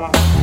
Mama.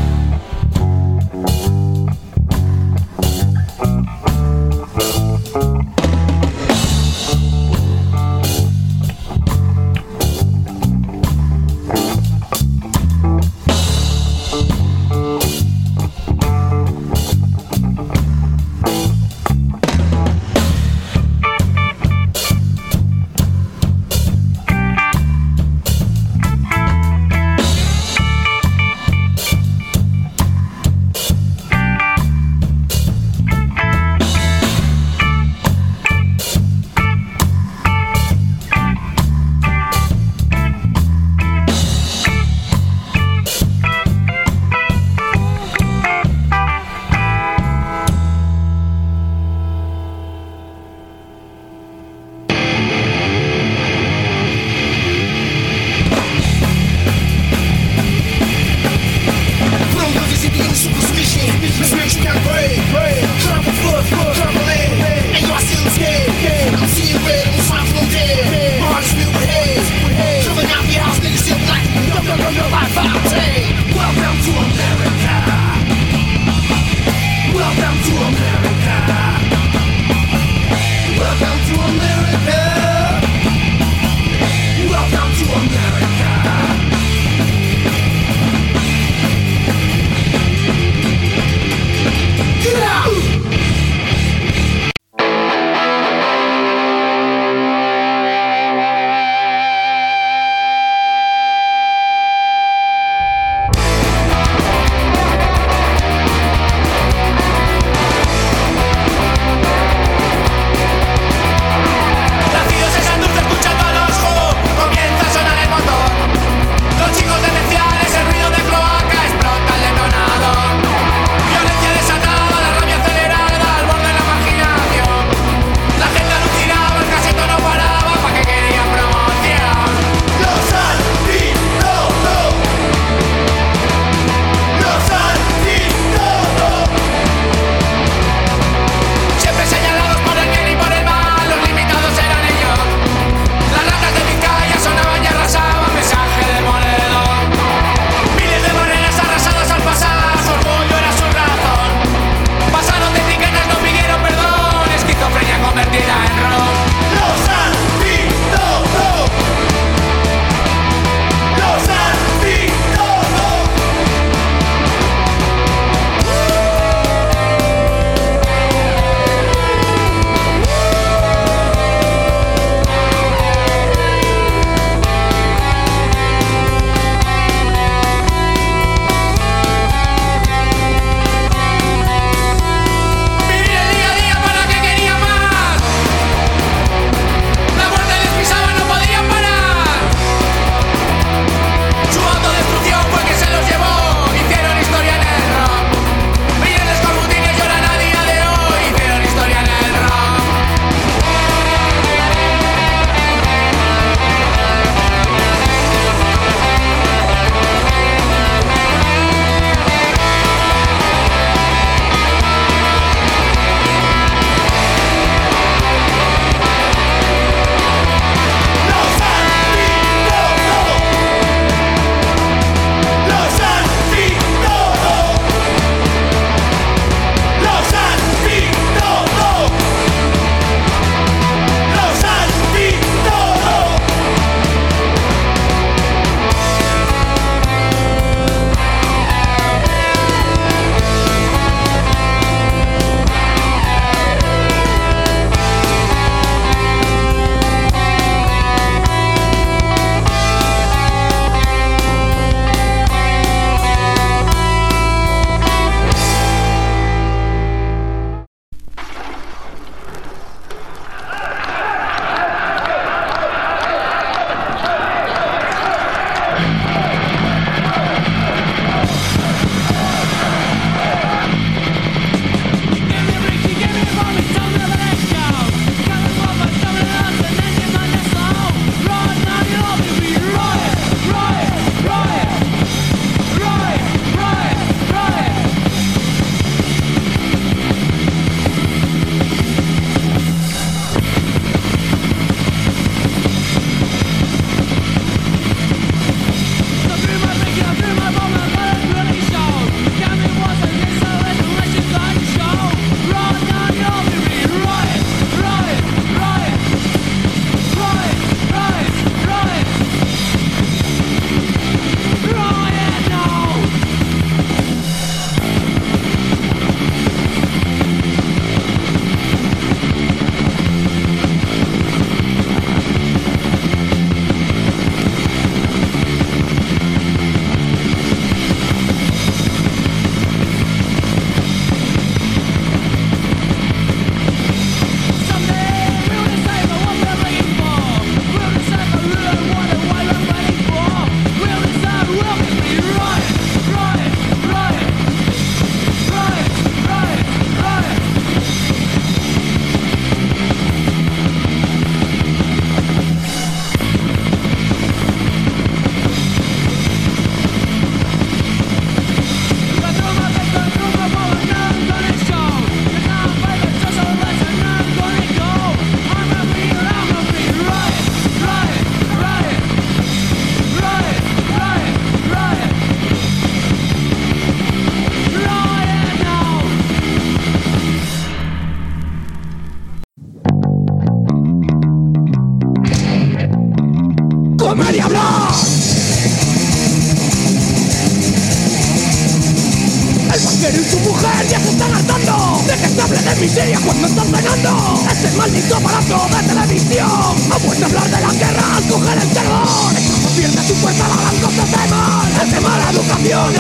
Se miseria cuando están cenando Este maldito aparato de televisión. Ha vuelto a hablar de la guerra al coger el terror Esto pierde su fuerza la gran cosa de mal Es de mala educación.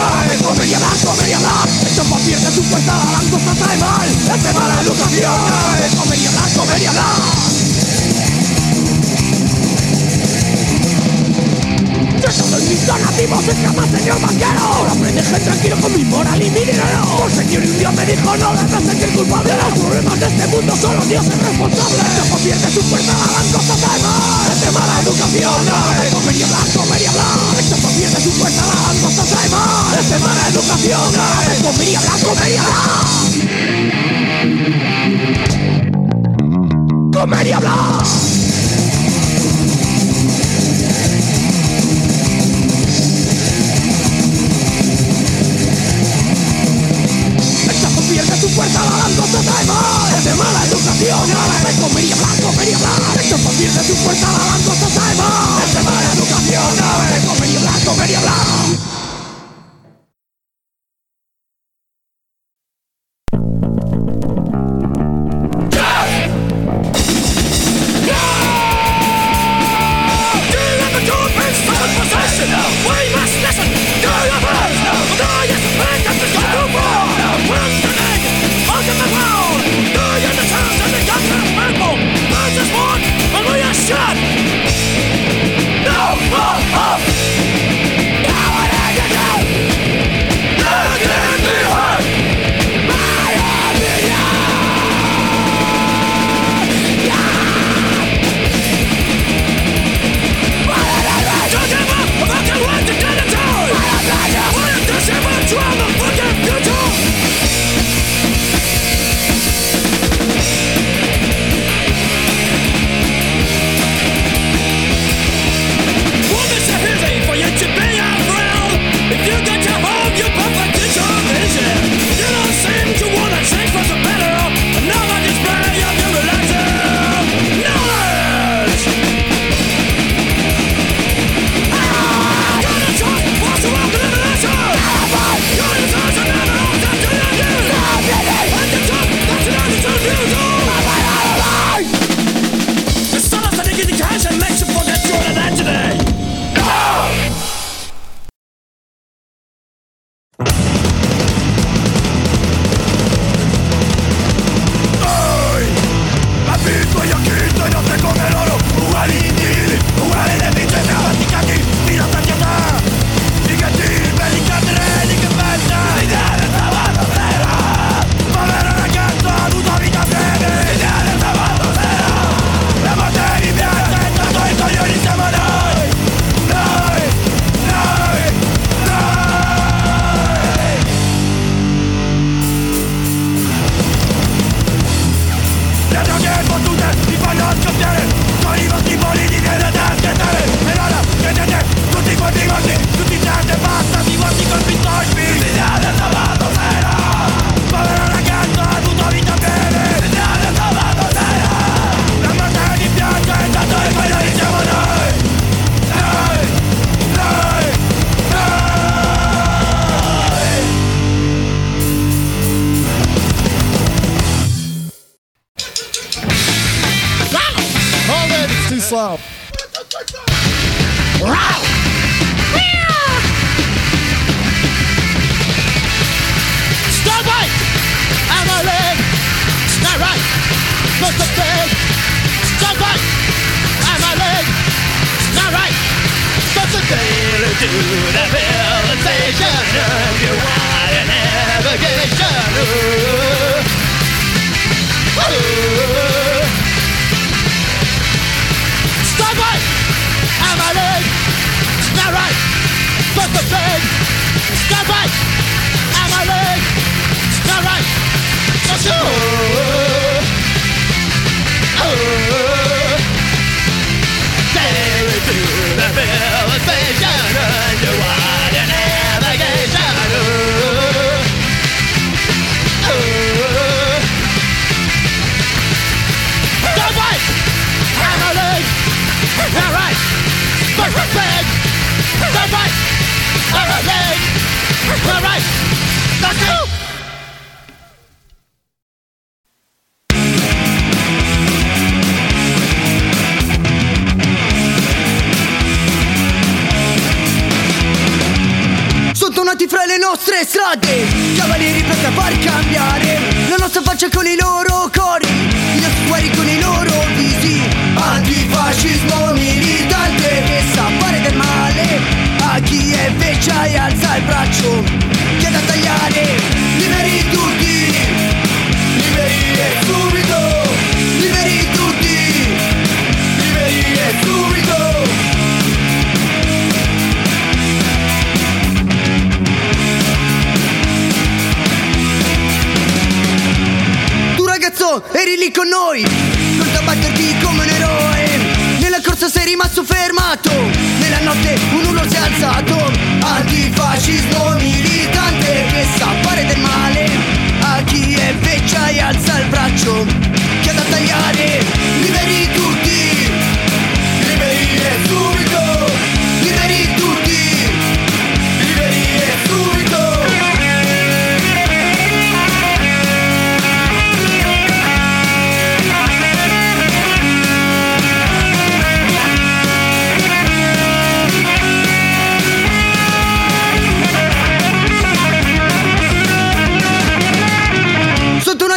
Comer y hablar, comer y hablar Esto pierde su fuerza la gran cosa de mal Es de mala educación. Es comer y hablar, comer Donativos escapan, señor banquero. Ahora me dejen tranquilo con mi moral y mi dinero Por señor y un día me dijo no debes sentir culpable. Los problemas de este mundo solo Dios es responsable No pierde su fuerza, hagan cosas de mal Es de mala educación, es comer y hablar, comer y hablar Esto pierde su fuerza, hagan cosas de mal Es de mala educación, es comer y hablar, comer y hablar mal Es de mala educación, nada de comer y hablar, comer y hablar Esto pierde su fuerza la dan cosas de mal Es de mala educación, nada de comer y hablar,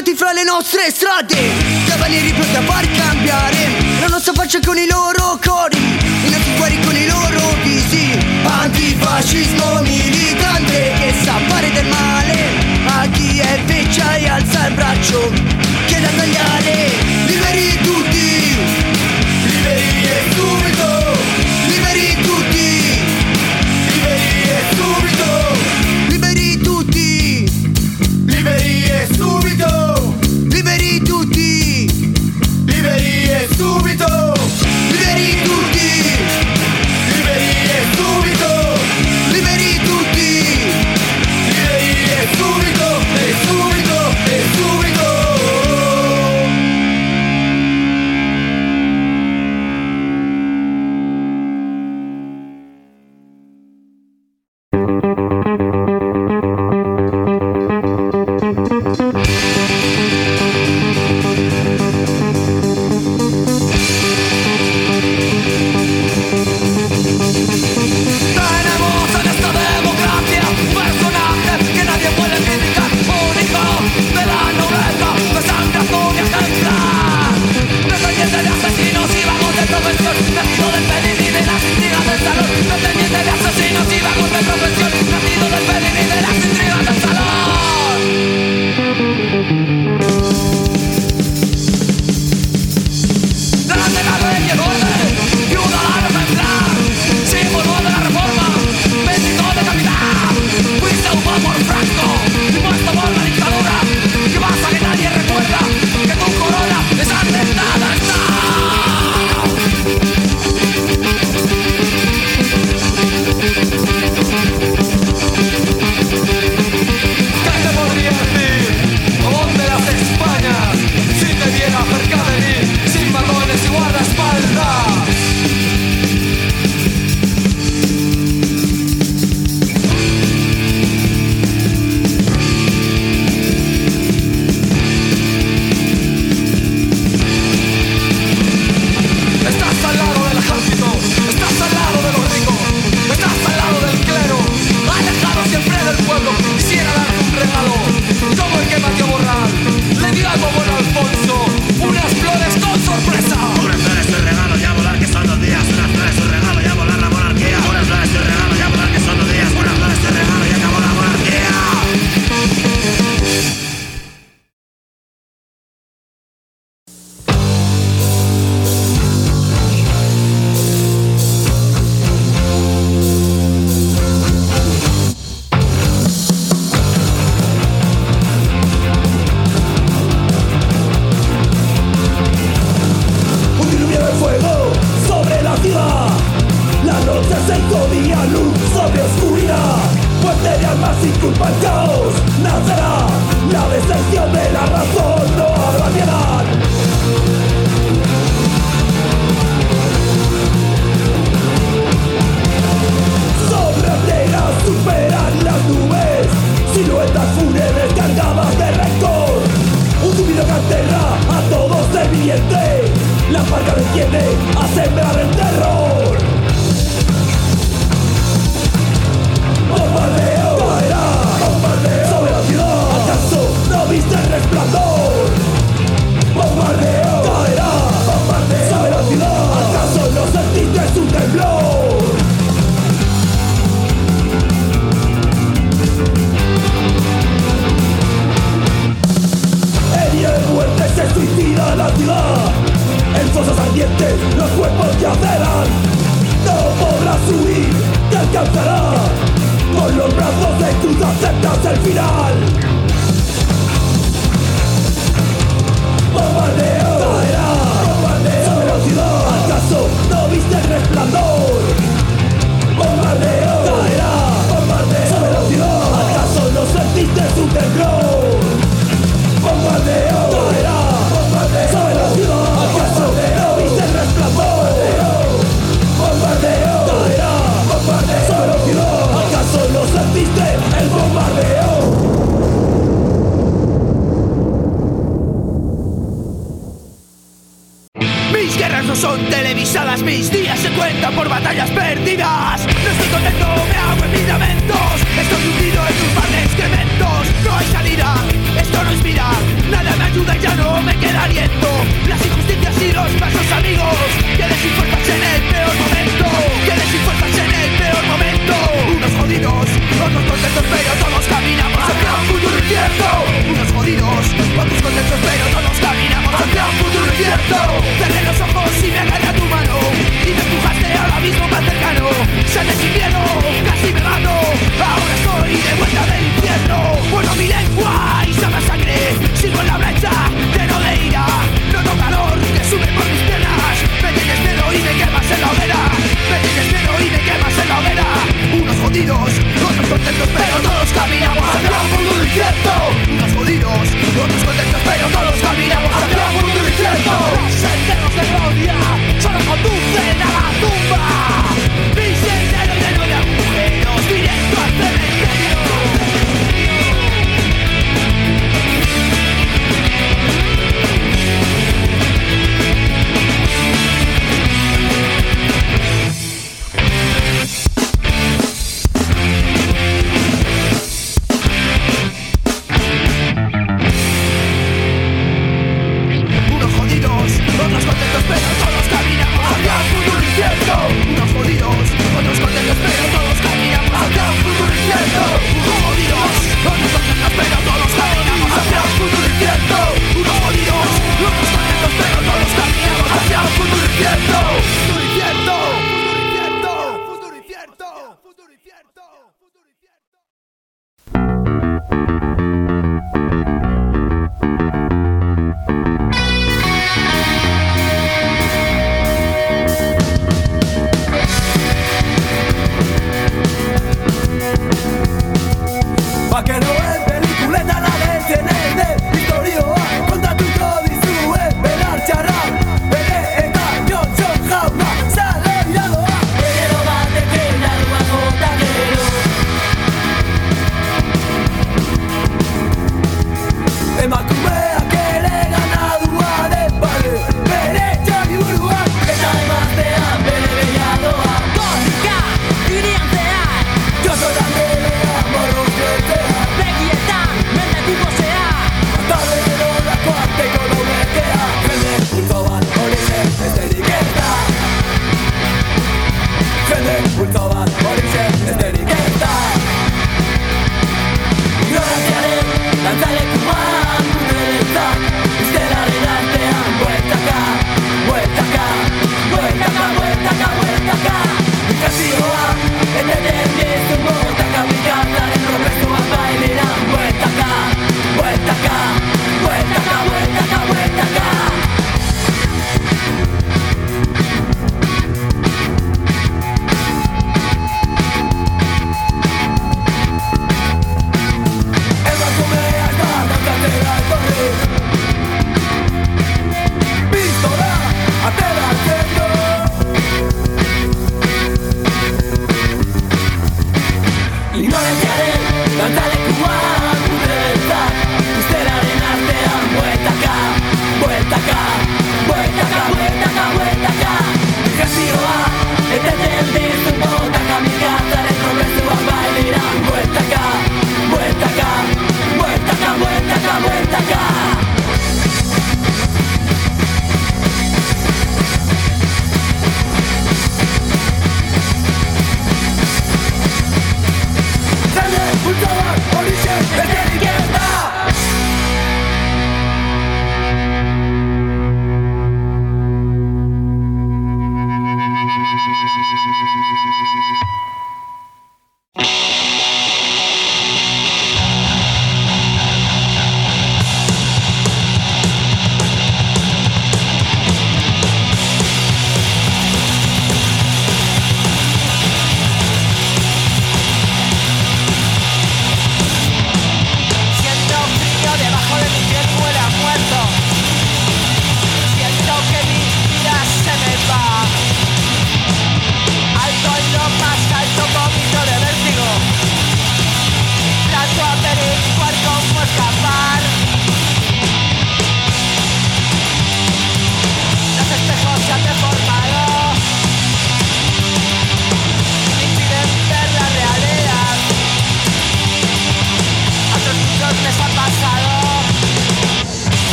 sfortunati fra le nostre strade. Cavalieri pronti a far cambiare. La nostra faccia con i loro cori. I nostri cuori con i loro visi. Antifascismo militante Che sa fare del male. A chi è feccia e alza il braccio Che da tagliare.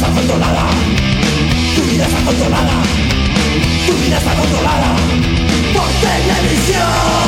está controlada. Tu vida está controlada. Tu vida está controlada por televisión.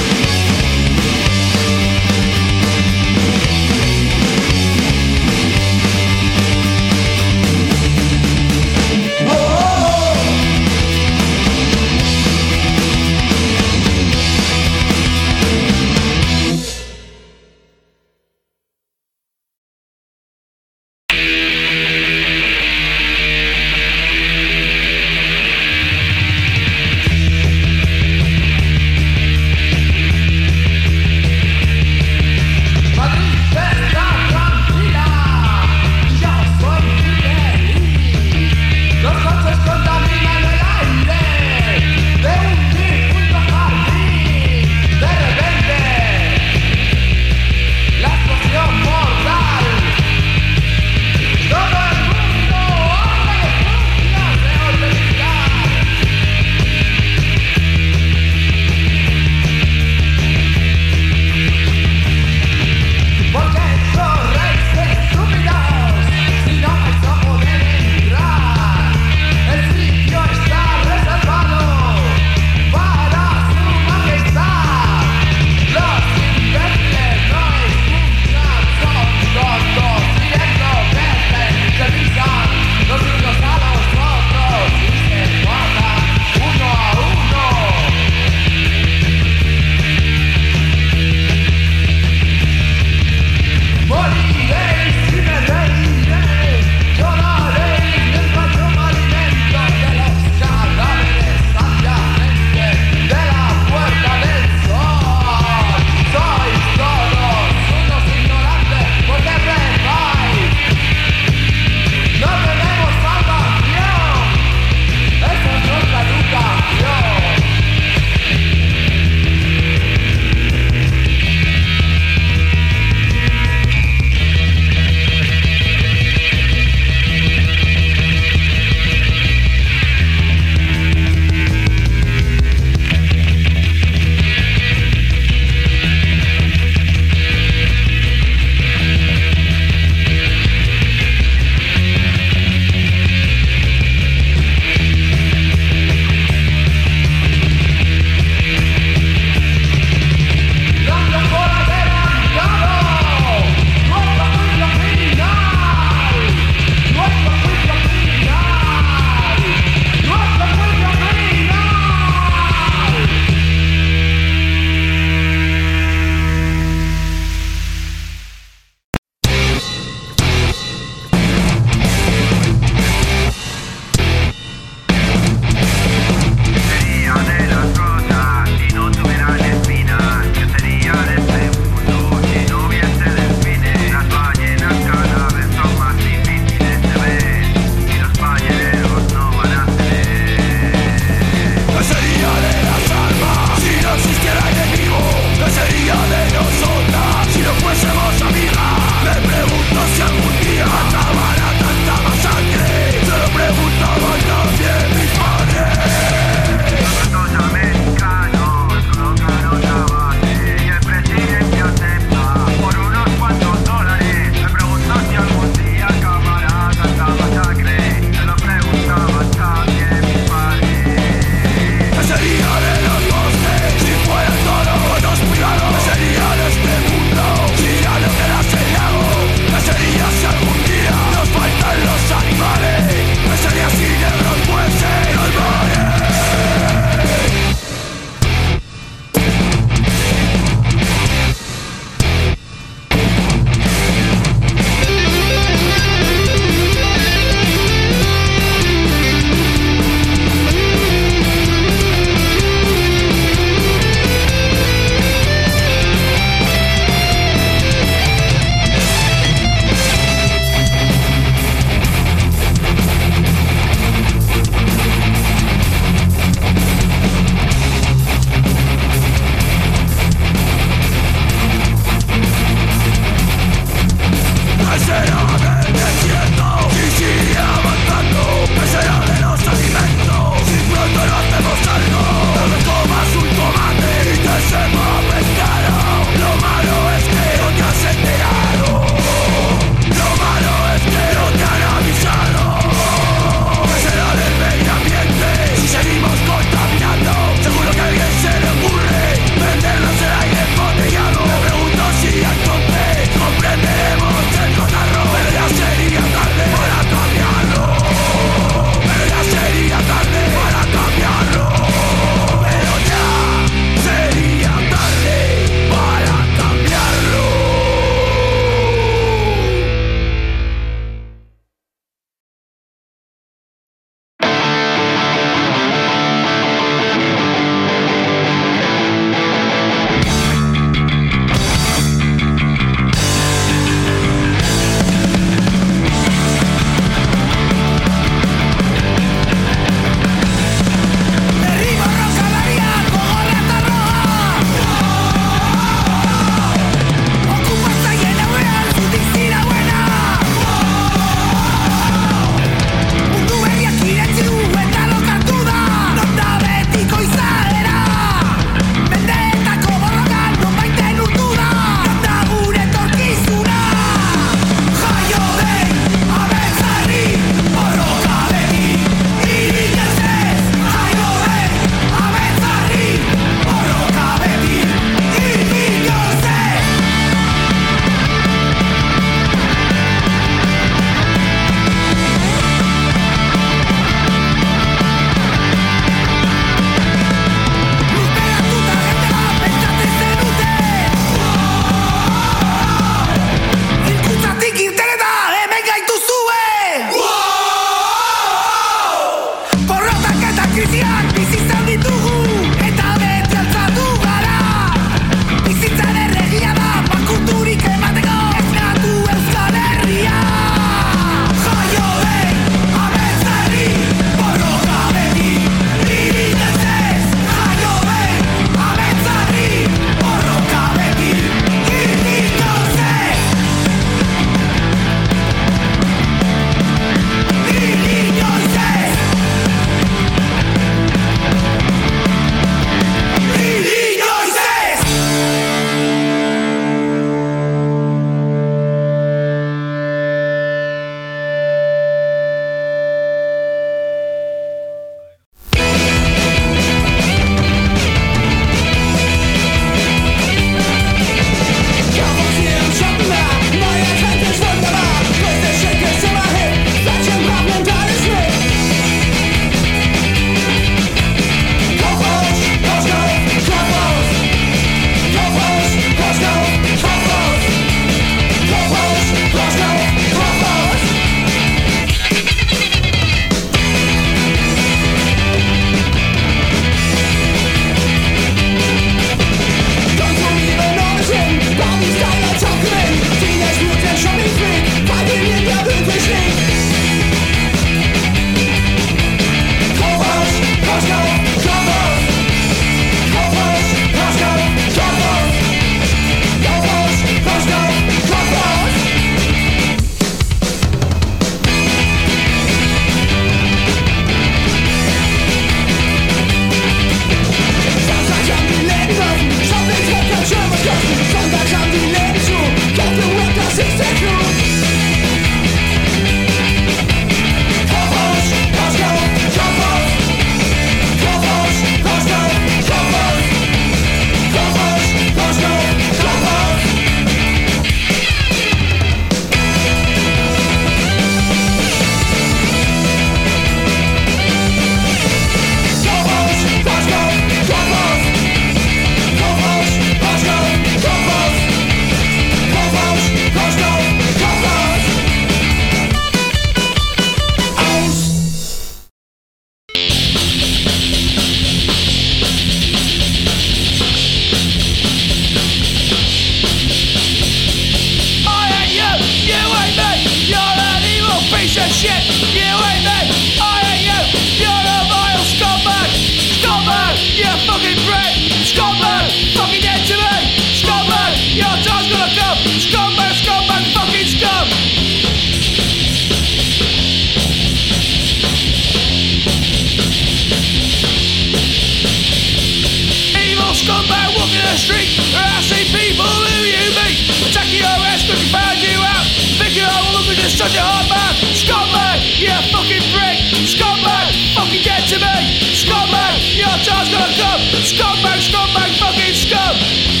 you fucking prick! Scumbag! Fucking get to me! Scumbag! Your time's gonna come! Scumbag, scumbag, fucking scum!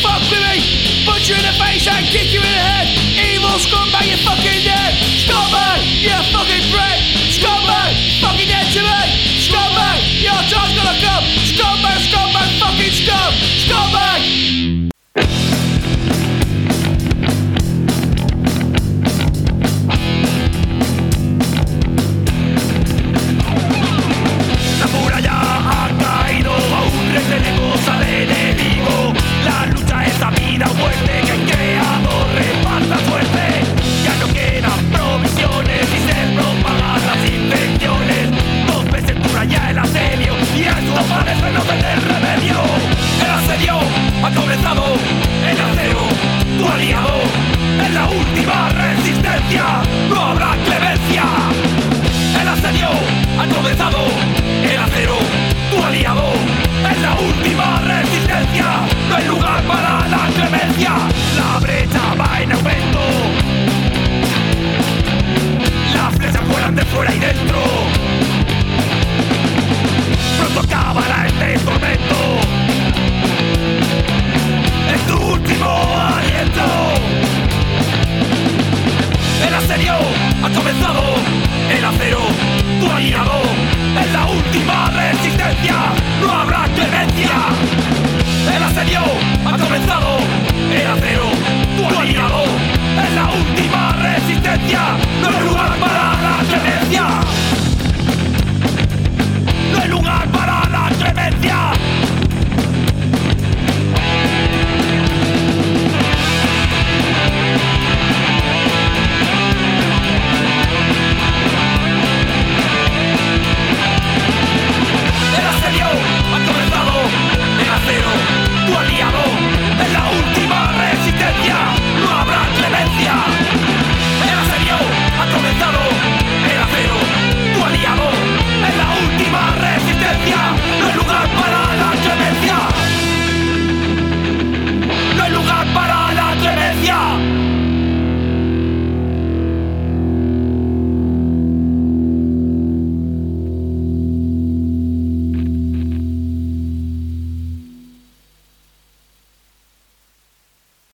fuck with me. Punch you in the face and kick you in the head. Evil scumbag, you're fucking dead. Scumbag, you're fucking bread Scumbag, fucking dead to me. Scumbag, your time's gonna come. Scumbag, scumbag, fucking scum. Scumbag